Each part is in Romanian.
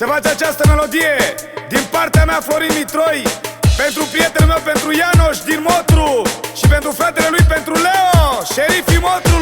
Se face această melodie din partea mea Florin Mitroi Pentru prietenul meu, pentru Ianoș din Motru Și pentru fratele lui, pentru Leo, șerifii Motru.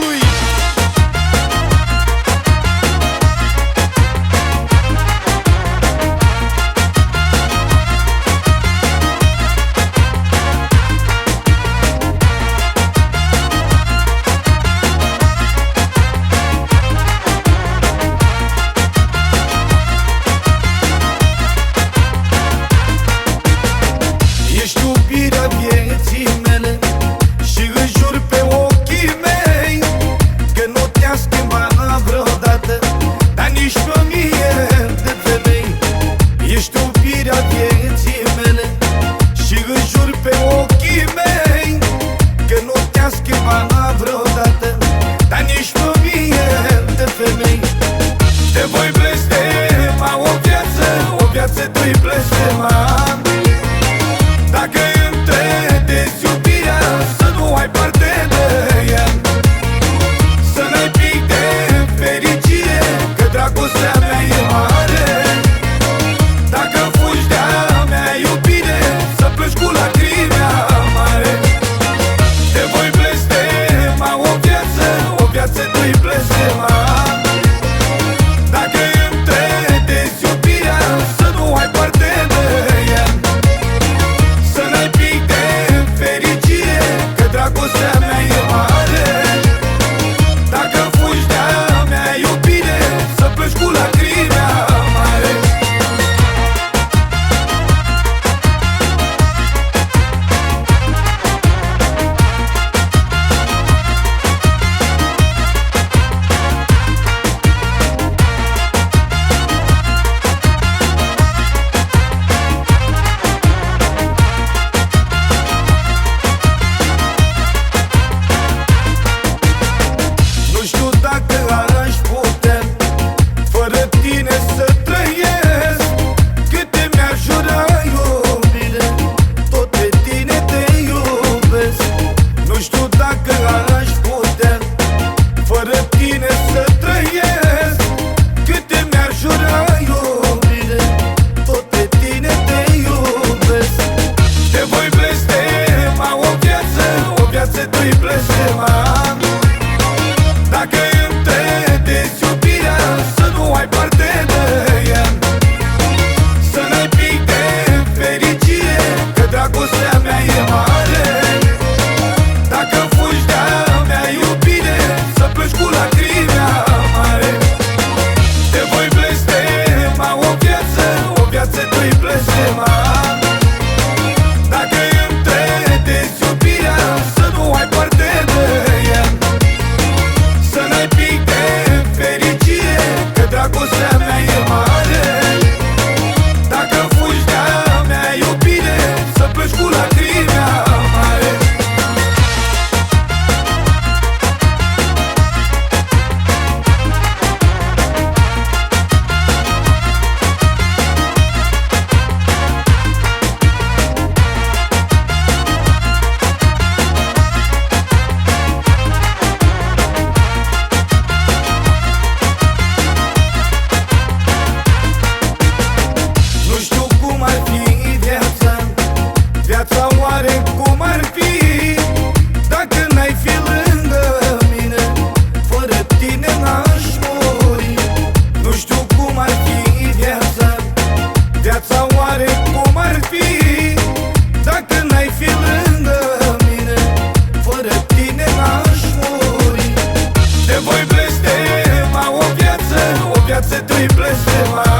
Christmas. Jacet triple chemin